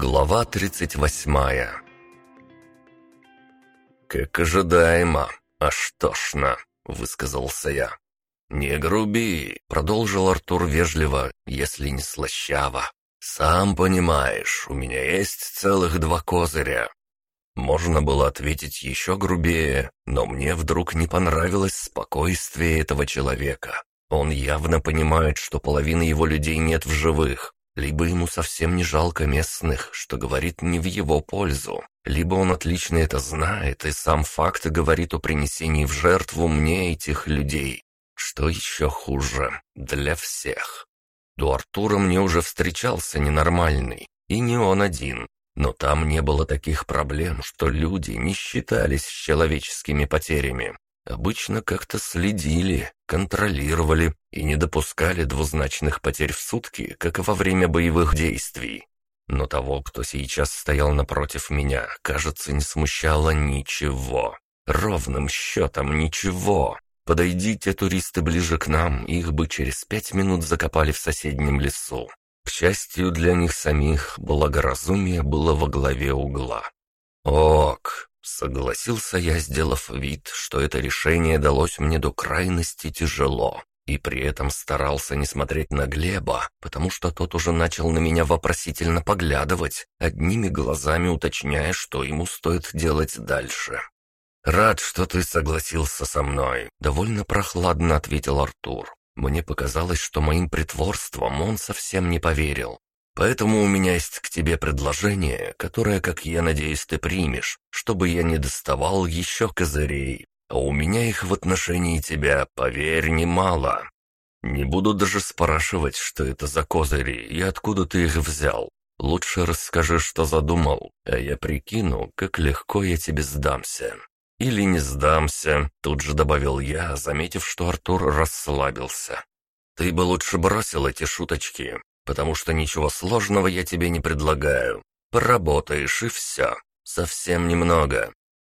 Глава 38 «Как ожидаемо, аж тошно», — высказался я. «Не груби», — продолжил Артур вежливо, если не слащаво. «Сам понимаешь, у меня есть целых два козыря». Можно было ответить еще грубее, но мне вдруг не понравилось спокойствие этого человека. Он явно понимает, что половины его людей нет в живых, либо ему совсем не жалко местных, что говорит не в его пользу, либо он отлично это знает, и сам факт говорит о принесении в жертву мне этих людей. Что еще хуже для всех. До Артура мне уже встречался ненормальный, и не он один. Но там не было таких проблем, что люди не считались человеческими потерями. Обычно как-то следили, контролировали и не допускали двузначных потерь в сутки, как и во время боевых действий. Но того, кто сейчас стоял напротив меня, кажется, не смущало ничего. Ровным счетом ничего. Подойдите, туристы, ближе к нам, их бы через пять минут закопали в соседнем лесу. К счастью для них самих, благоразумие было во главе угла. Ок, Согласился я, сделав вид, что это решение далось мне до крайности тяжело, и при этом старался не смотреть на Глеба, потому что тот уже начал на меня вопросительно поглядывать, одними глазами уточняя, что ему стоит делать дальше. «Рад, что ты согласился со мной», — довольно прохладно ответил Артур. Мне показалось, что моим притворством он совсем не поверил. Поэтому у меня есть к тебе предложение, которое, как я надеюсь, ты примешь, чтобы я не доставал еще козырей. А у меня их в отношении тебя, поверь, немало. Не буду даже спрашивать, что это за козыри и откуда ты их взял. Лучше расскажи, что задумал, а я прикину, как легко я тебе сдамся. Или не сдамся, тут же добавил я, заметив, что Артур расслабился. Ты бы лучше бросил эти шуточки, потому что ничего сложного я тебе не предлагаю. Поработаешь и все. Совсем немного.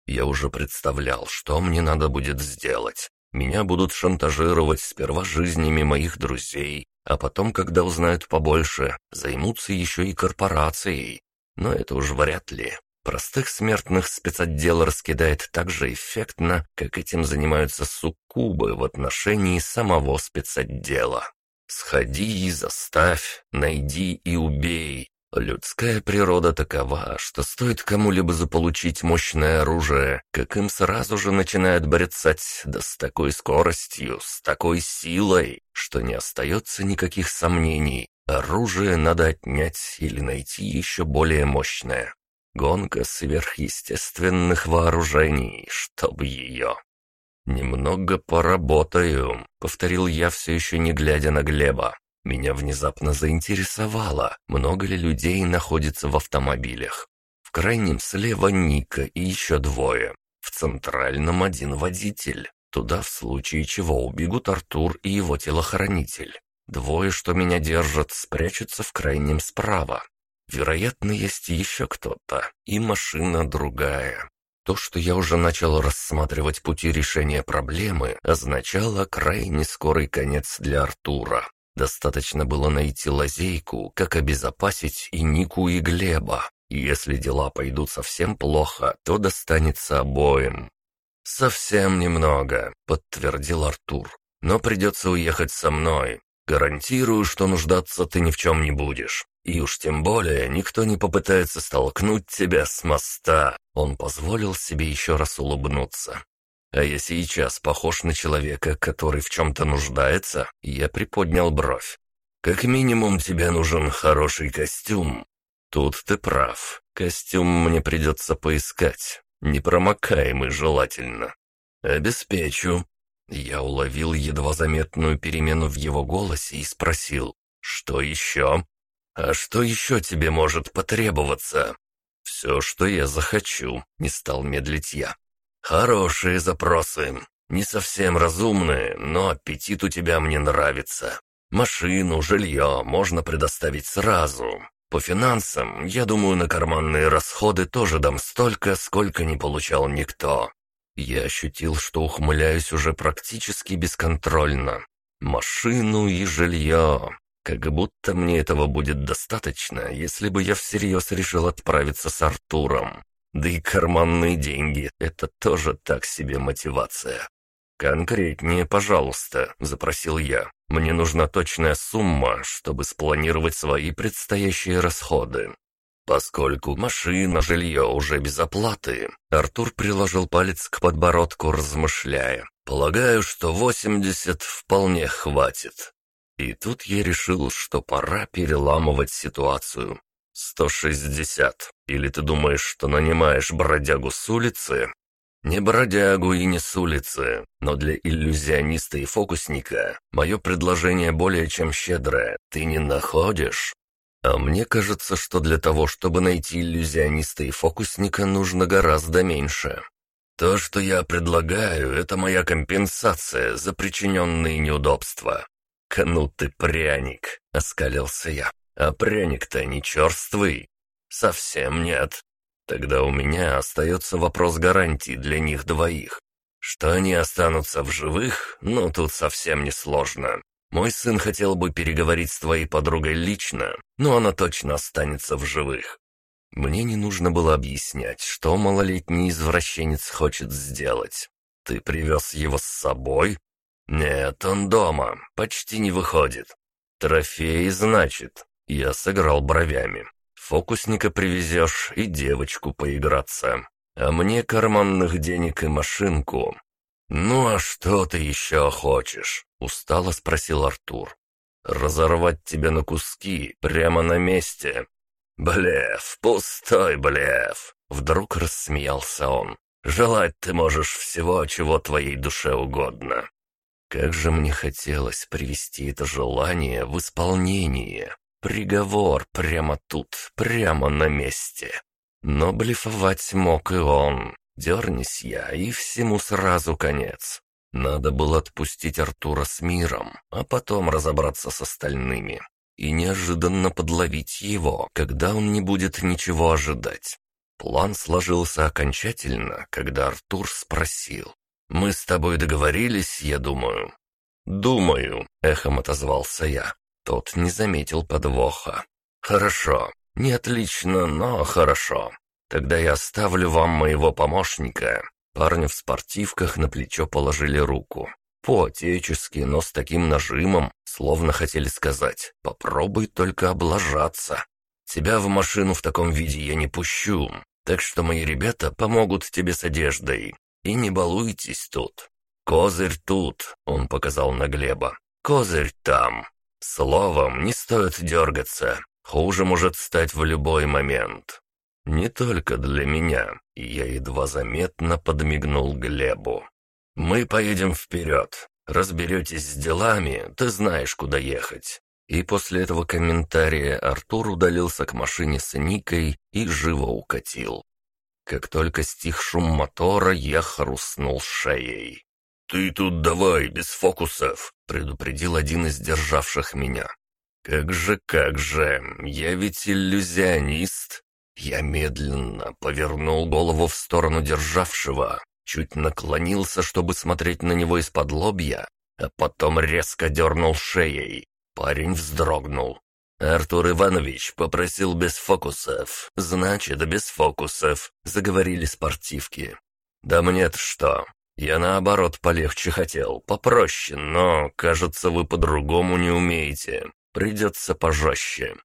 Я уже представлял, что мне надо будет сделать. Меня будут шантажировать сперва жизнями моих друзей, а потом, когда узнают побольше, займутся еще и корпорацией. Но это уж вряд ли. Простых смертных спецотдел раскидает так же эффектно, как этим занимаются суккубы в отношении самого спецотдела. Сходи и заставь, найди и убей. Людская природа такова, что стоит кому-либо заполучить мощное оружие, как им сразу же начинают брецать, да с такой скоростью, с такой силой, что не остается никаких сомнений. Оружие надо отнять или найти еще более мощное. Гонка сверхъестественных вооружений, чтобы ее. «Немного поработаю», — повторил я, все еще не глядя на Глеба. Меня внезапно заинтересовало, много ли людей находится в автомобилях. В крайнем слева Ника и еще двое. В центральном один водитель. Туда в случае чего убегут Артур и его телохранитель. Двое, что меня держат, спрячутся в крайнем справа. Вероятно, есть еще кто-то, и машина другая. То, что я уже начал рассматривать пути решения проблемы, означало крайне скорый конец для Артура. Достаточно было найти лазейку, как обезопасить и Нику, и Глеба. Если дела пойдут совсем плохо, то достанется обоим. «Совсем немного», — подтвердил Артур. «Но придется уехать со мной. Гарантирую, что нуждаться ты ни в чем не будешь. И уж тем более никто не попытается столкнуть тебя с моста. Он позволил себе еще раз улыбнуться. А я сейчас похож на человека, который в чем-то нуждается, я приподнял бровь. Как минимум тебе нужен хороший костюм. Тут ты прав. Костюм мне придется поискать. Непромокаемый желательно. Обеспечу. Я уловил едва заметную перемену в его голосе и спросил, что еще? «А что еще тебе может потребоваться?» «Все, что я захочу», — не стал медлить я. «Хорошие запросы. Не совсем разумные, но аппетит у тебя мне нравится. Машину, жилье можно предоставить сразу. По финансам, я думаю, на карманные расходы тоже дам столько, сколько не получал никто». Я ощутил, что ухмыляюсь уже практически бесконтрольно. Машину и жилье. Как будто мне этого будет достаточно, если бы я всерьез решил отправиться с Артуром. Да и карманные деньги — это тоже так себе мотивация. «Конкретнее, пожалуйста», — запросил я. «Мне нужна точная сумма, чтобы спланировать свои предстоящие расходы». Поскольку машина, жилье уже без оплаты, Артур приложил палец к подбородку, размышляя. «Полагаю, что 80 вполне хватит». И тут я решил, что пора переламывать ситуацию. «160. Или ты думаешь, что нанимаешь бродягу с улицы?» «Не бродягу и не с улицы, но для иллюзиониста и фокусника мое предложение более чем щедрое. Ты не находишь?» А мне кажется, что для того, чтобы найти иллюзиониста и фокусника, нужно гораздо меньше. То, что я предлагаю, это моя компенсация за причиненные неудобства. «Кнутый пряник», — оскалился я. «А пряник-то не черствый». «Совсем нет. Тогда у меня остается вопрос гарантии для них двоих. Что они останутся в живых, ну, тут совсем не сложно. Мой сын хотел бы переговорить с твоей подругой лично, но она точно останется в живых. Мне не нужно было объяснять, что малолетний извращенец хочет сделать. Ты привез его с собой? Нет, он дома, почти не выходит. Трофей, значит. Я сыграл бровями. Фокусника привезешь и девочку поиграться. А мне карманных денег и машинку. «Ну а что ты еще хочешь?» — устало спросил Артур. «Разорвать тебя на куски прямо на месте?» «Блеф, пустой блеф!» — вдруг рассмеялся он. «Желать ты можешь всего, чего твоей душе угодно». Как же мне хотелось привести это желание в исполнение. Приговор прямо тут, прямо на месте. Но блефовать мог и он. Дернись я, и всему сразу конец. Надо было отпустить Артура с миром, а потом разобраться с остальными. И неожиданно подловить его, когда он не будет ничего ожидать. План сложился окончательно, когда Артур спросил. «Мы с тобой договорились, я думаю?» «Думаю», — эхом отозвался я. Тот не заметил подвоха. «Хорошо. Не отлично, но хорошо. Тогда я оставлю вам моего помощника». Парни в спортивках на плечо положили руку. По-отечески, но с таким нажимом, словно хотели сказать «попробуй только облажаться». Тебя в машину в таком виде я не пущу, так что мои ребята помогут тебе с одеждой. И не балуйтесь тут. Козырь тут, он показал на Глеба. Козырь там. Словом, не стоит дергаться. Хуже может стать в любой момент. Не только для меня, я едва заметно подмигнул Глебу. «Мы поедем вперед. Разберетесь с делами, ты знаешь, куда ехать». И после этого комментария Артур удалился к машине с Никой и живо укатил. Как только стих шум мотора, я хрустнул шеей. «Ты тут давай, без фокусов», — предупредил один из державших меня. «Как же, как же, я ведь иллюзионист, я медленно повернул голову в сторону державшего, чуть наклонился, чтобы смотреть на него из-под лобья, а потом резко дернул шеей. Парень вздрогнул. «Артур Иванович попросил без фокусов. Значит, без фокусов», — заговорили спортивки. «Да мне-то что? Я наоборот полегче хотел, попроще, но, кажется, вы по-другому не умеете. Придется пожестче».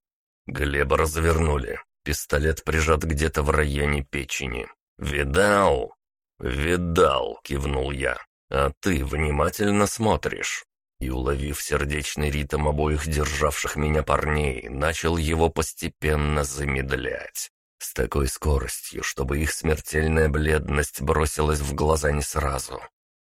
Глеба развернули. Пистолет прижат где-то в районе печени. «Видал?» «Видал», — кивнул я. «А ты внимательно смотришь». И, уловив сердечный ритм обоих державших меня парней, начал его постепенно замедлять. С такой скоростью, чтобы их смертельная бледность бросилась в глаза не сразу.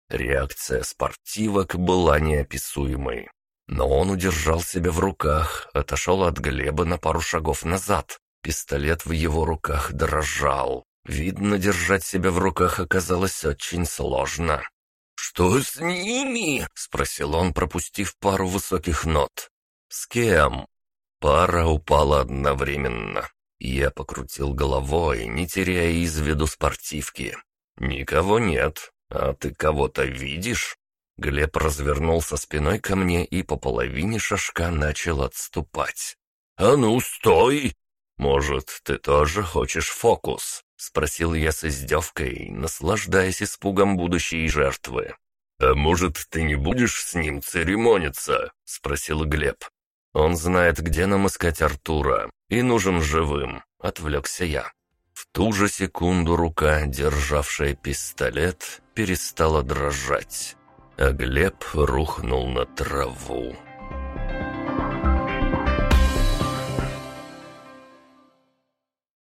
Реакция спортивок была неописуемой. Но он удержал себя в руках, отошел от Глеба на пару шагов назад, Пистолет в его руках дрожал. Видно, держать себя в руках оказалось очень сложно. «Что с ними?» — спросил он, пропустив пару высоких нот. «С кем?» Пара упала одновременно. Я покрутил головой, не теряя из виду спортивки. «Никого нет. А ты кого-то видишь?» Глеб развернулся спиной ко мне и по половине шажка начал отступать. «А ну, стой!» «Может, ты тоже хочешь фокус?» — спросил я с издевкой, наслаждаясь испугом будущей жертвы. «А может, ты не будешь с ним церемониться?» — спросил Глеб. «Он знает, где нам искать Артура, и нужен живым», — отвлекся я. В ту же секунду рука, державшая пистолет, перестала дрожать, а Глеб рухнул на траву.